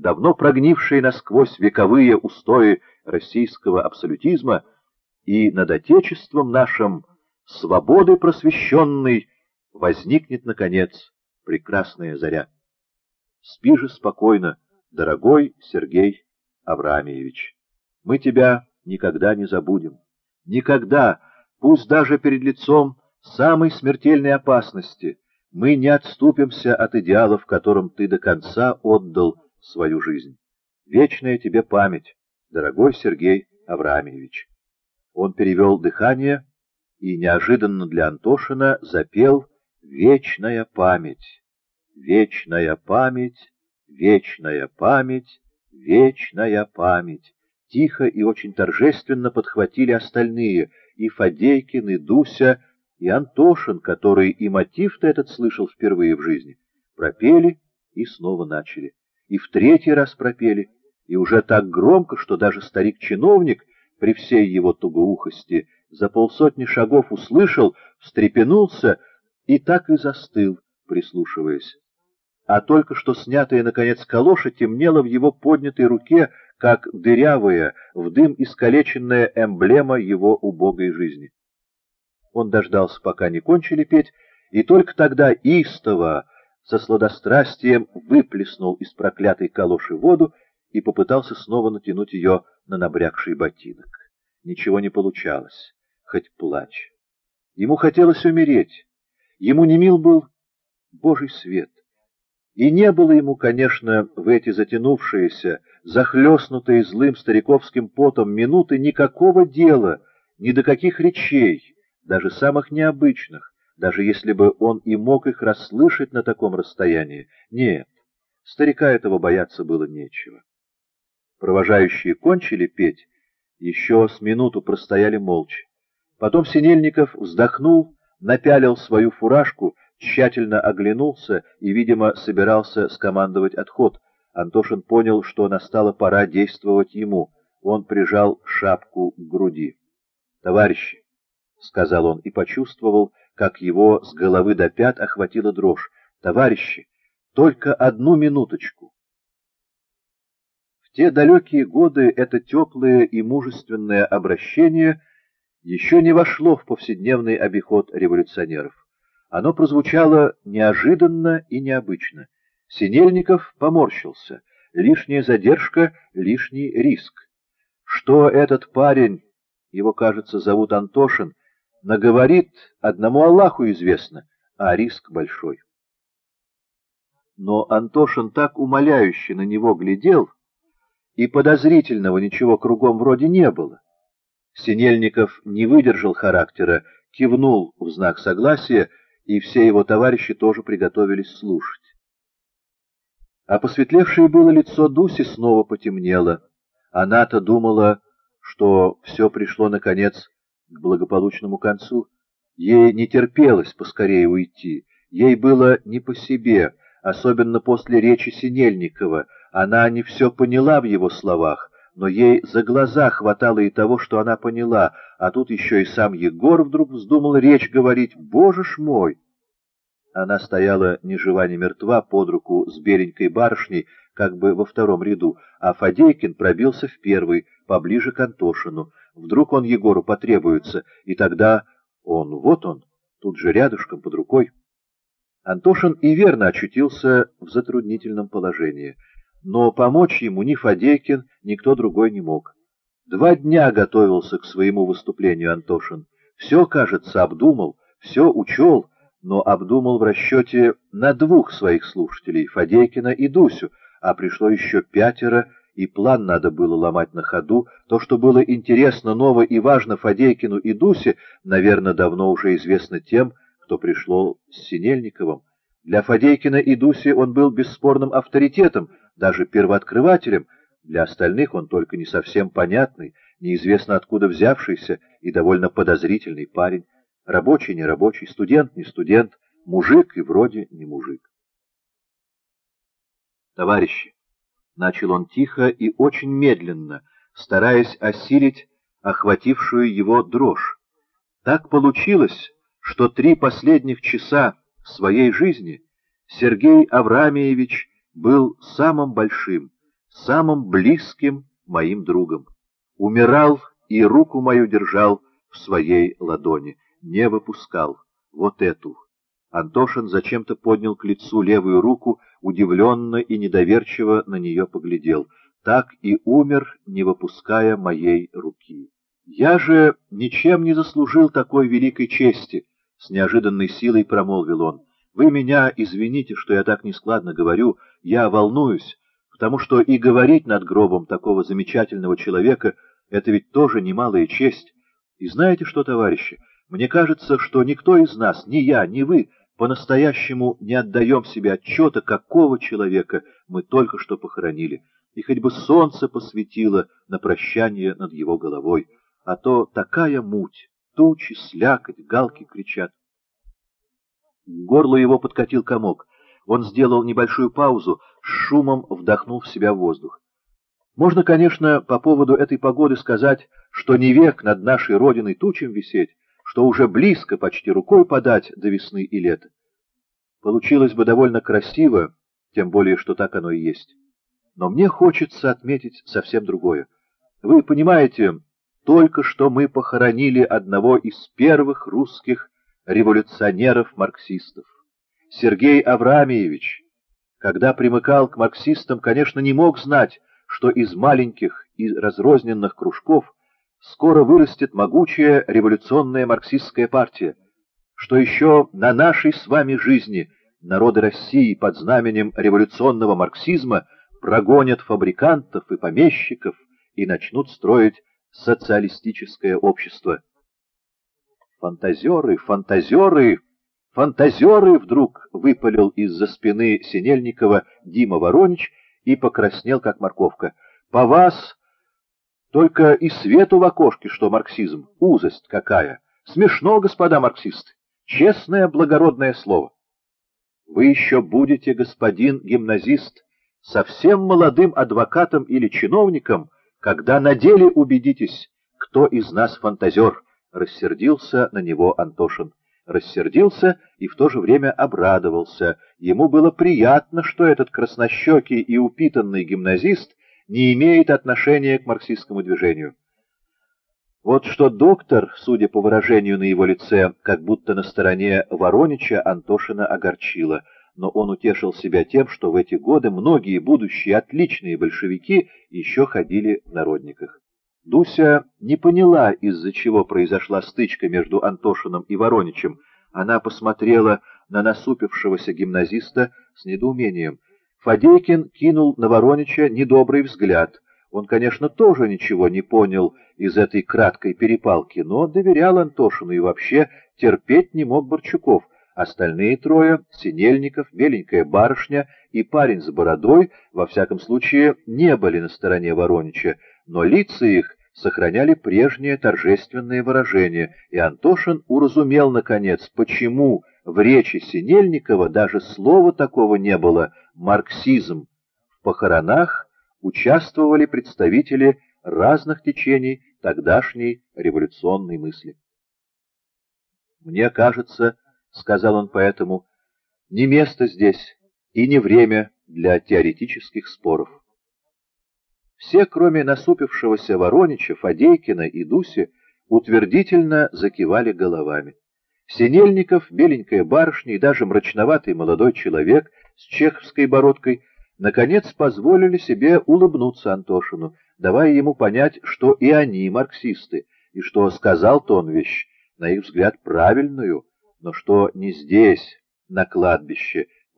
давно прогнившие насквозь вековые устои российского абсолютизма, и над Отечеством нашим, свободы просвещенной, возникнет, наконец, прекрасная заря. Спи же спокойно, дорогой Сергей Авраамьевич. Мы тебя никогда не забудем. Никогда, пусть даже перед лицом самой смертельной опасности, мы не отступимся от идеалов, которым ты до конца отдал свою жизнь. Вечная тебе память, дорогой Сергей Авраамьевич. Он перевел дыхание и неожиданно для Антошина запел «Вечная память, вечная память, вечная память, вечная память». Тихо и очень торжественно подхватили остальные, и Фадейкин, и Дуся, и Антошин, который и мотив-то этот слышал впервые в жизни. Пропели и снова начали. И в третий раз пропели, и уже так громко, что даже старик-чиновник при всей его тугоухости за полсотни шагов услышал, встрепенулся и так и застыл, прислушиваясь. А только что снятая, наконец, калоша темнела в его поднятой руке, как дырявая, в дым искалеченная эмблема его убогой жизни. Он дождался, пока не кончили петь, и только тогда истово, со сладострастием, выплеснул из проклятой калоши воду и попытался снова натянуть ее на набрякший ботинок. Ничего не получалось, хоть плачь. Ему хотелось умереть, ему не мил был Божий свет. И не было ему, конечно, в эти затянувшиеся, захлестнутые злым стариковским потом минуты никакого дела, ни до каких речей, даже самых необычных, даже если бы он и мог их расслышать на таком расстоянии. Нет, старика этого бояться было нечего. Провожающие кончили петь, еще с минуту простояли молча. Потом Синельников вздохнул, напялил свою фуражку, тщательно оглянулся и, видимо, собирался скомандовать отход. Антошин понял, что настала пора действовать ему. Он прижал шапку к груди. «Товарищи!» — сказал он и почувствовал, как его с головы до пят охватила дрожь. «Товарищи! Только одну минуточку!» В те далекие годы это теплое и мужественное обращение еще не вошло в повседневный обиход революционеров. Оно прозвучало неожиданно и необычно. Синельников поморщился. Лишняя задержка, лишний риск. Что этот парень, его, кажется, зовут Антошин, наговорит, одному Аллаху известно, а риск большой. Но Антошин так умоляюще на него глядел, и подозрительного ничего кругом вроде не было. Синельников не выдержал характера, кивнул в знак согласия, и все его товарищи тоже приготовились слушать. А посветлевшее было лицо Дуси снова потемнело. Она-то думала, что все пришло, наконец, к благополучному концу. Ей не терпелось поскорее уйти. Ей было не по себе, особенно после речи Синельникова. Она не все поняла в его словах, но ей за глаза хватало и того, что она поняла, а тут еще и сам Егор вдруг вздумал речь говорить «Боже ж мой!». Она стояла ни жива, ни мертва под руку с беленькой барышней, как бы во втором ряду, а Фадейкин пробился в первый, поближе к Антошину. Вдруг он Егору потребуется, и тогда он, вот он, тут же рядышком, под рукой. Антошин и верно очутился в затруднительном положении — но помочь ему ни Фадейкин, ни кто другой не мог. Два дня готовился к своему выступлению Антошин. Все, кажется, обдумал, все учел, но обдумал в расчете на двух своих слушателей, Фадейкина и Дусю, а пришло еще пятеро, и план надо было ломать на ходу. То, что было интересно, ново и важно Фадейкину и Дусе, наверное, давно уже известно тем, кто пришло с Синельниковым. Для Фадейкина и Дуси он был бесспорным авторитетом, даже первооткрывателем, для остальных он только не совсем понятный, неизвестно откуда взявшийся и довольно подозрительный парень, рабочий, не рабочий, студент, не студент, мужик и вроде не мужик. Товарищи, начал он тихо и очень медленно, стараясь осилить охватившую его дрожь. Так получилось, что три последних часа своей жизни Сергей Авраамиевич был самым большим, самым близким моим другом. Умирал и руку мою держал в своей ладони, не выпускал, вот эту. Антошин зачем-то поднял к лицу левую руку, удивленно и недоверчиво на нее поглядел. Так и умер, не выпуская моей руки. Я же ничем не заслужил такой великой чести, — с неожиданной силой промолвил он. Вы меня извините, что я так нескладно говорю, я волнуюсь, потому что и говорить над гробом такого замечательного человека — это ведь тоже немалая честь. И знаете что, товарищи, мне кажется, что никто из нас, ни я, ни вы, по-настоящему не отдаем себе отчета, какого человека мы только что похоронили, и хоть бы солнце посветило на прощание над его головой, а то такая муть, тучи, слякоть, галки кричат. К горлу его подкатил комок. Он сделал небольшую паузу, с шумом вдохнул в себя воздух. Можно, конечно, по поводу этой погоды сказать, что не век над нашей родиной тучем висеть, что уже близко почти рукой подать до весны и лета. Получилось бы довольно красиво, тем более, что так оно и есть. Но мне хочется отметить совсем другое. Вы понимаете, только что мы похоронили одного из первых русских революционеров-марксистов. Сергей Авраамьевич, когда примыкал к марксистам, конечно, не мог знать, что из маленьких и разрозненных кружков скоро вырастет могучая революционная марксистская партия, что еще на нашей с вами жизни народы России под знаменем революционного марксизма прогонят фабрикантов и помещиков и начнут строить социалистическое общество. Фантазеры, фантазеры, фантазеры! Вдруг выпалил из-за спины Синельникова Дима Воронич и покраснел, как морковка. По вас только и свету в окошке, что марксизм. Узость какая! Смешно, господа марксисты. Честное, благородное слово. Вы еще будете, господин гимназист, совсем молодым адвокатом или чиновником, когда на деле убедитесь, кто из нас фантазер, — рассердился на него Антошин. Рассердился и в то же время обрадовался. Ему было приятно, что этот краснощекий и упитанный гимназист не имеет отношения к марксистскому движению. Вот что доктор, судя по выражению на его лице, как будто на стороне Воронича, Антошина огорчило, но он утешил себя тем, что в эти годы многие будущие отличные большевики еще ходили в народниках. Дуся не поняла, из-за чего произошла стычка между Антошиным и Вороничем. Она посмотрела на насупившегося гимназиста с недоумением — Фадейкин кинул на Воронича недобрый взгляд. Он, конечно, тоже ничего не понял из этой краткой перепалки, но доверял Антошину и вообще терпеть не мог Борчуков. Остальные трое — Синельников, беленькая барышня и парень с бородой, во всяком случае, не были на стороне Воронича, но лица их сохраняли прежнее торжественное выражение, и Антошин уразумел, наконец, почему в речи Синельникова даже слова такого не было «марксизм». В похоронах участвовали представители разных течений тогдашней революционной мысли. «Мне кажется, — сказал он поэтому, — не место здесь и не время для теоретических споров. Все, кроме насупившегося Воронича, Фадейкина и Дуси, утвердительно закивали головами. Синельников, беленькая барышня и даже мрачноватый молодой человек с чеховской бородкой наконец позволили себе улыбнуться Антошину, давая ему понять, что и они марксисты, и что сказал-то он вещь, на их взгляд, правильную, но что не здесь, на кладбище,